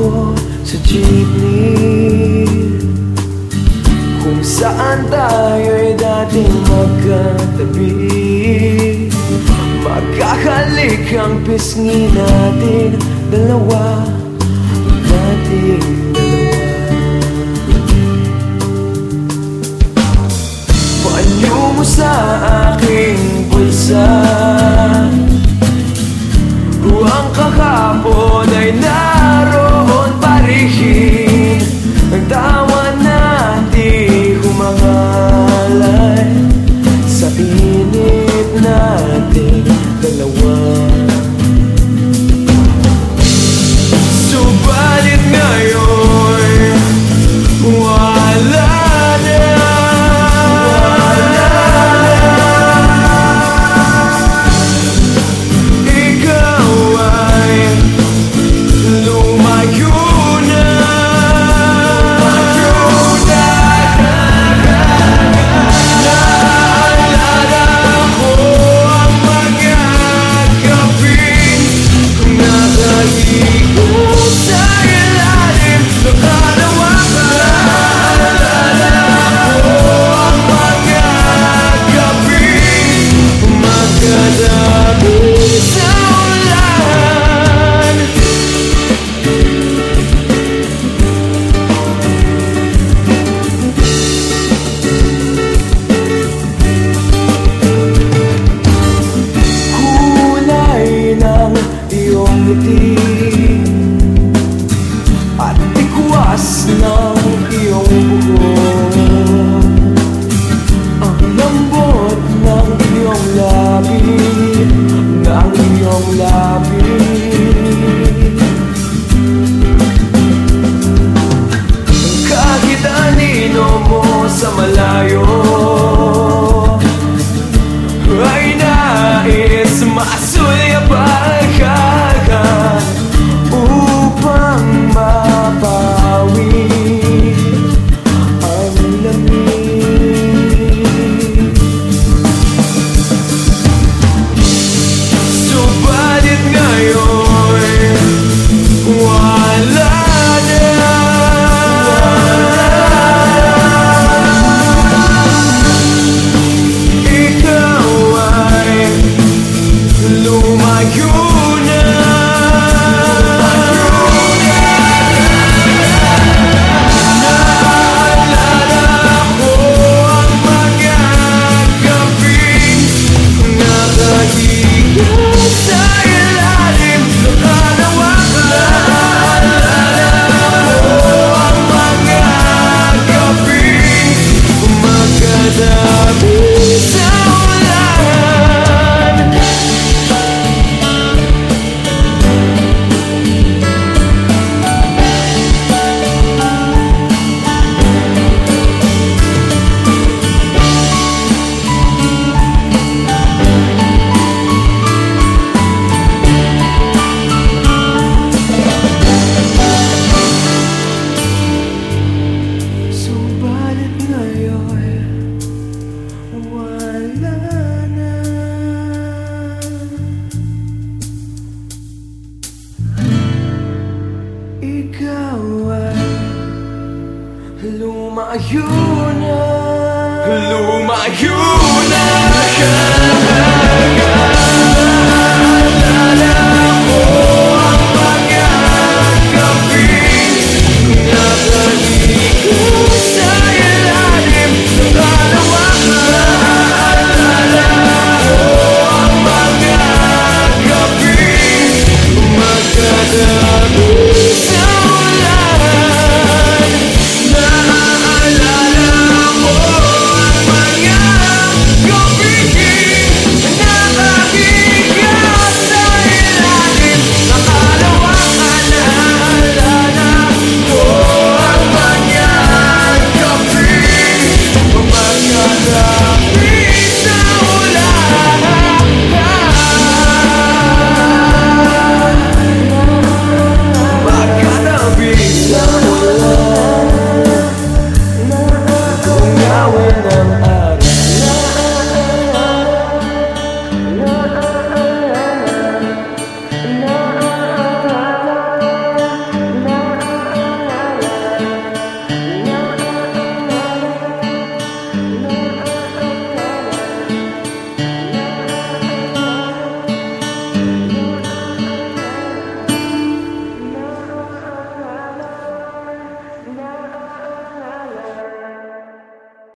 ako sa jeepney. Kung saan tayo'y dating magkatabi. Magkakalik ang pisngi natin dalawa Nating dalawa. Paanyo mo sa aking pulsa Buang kakapon ay na heed. And I my soul. Yuna Luma Yuna in and out.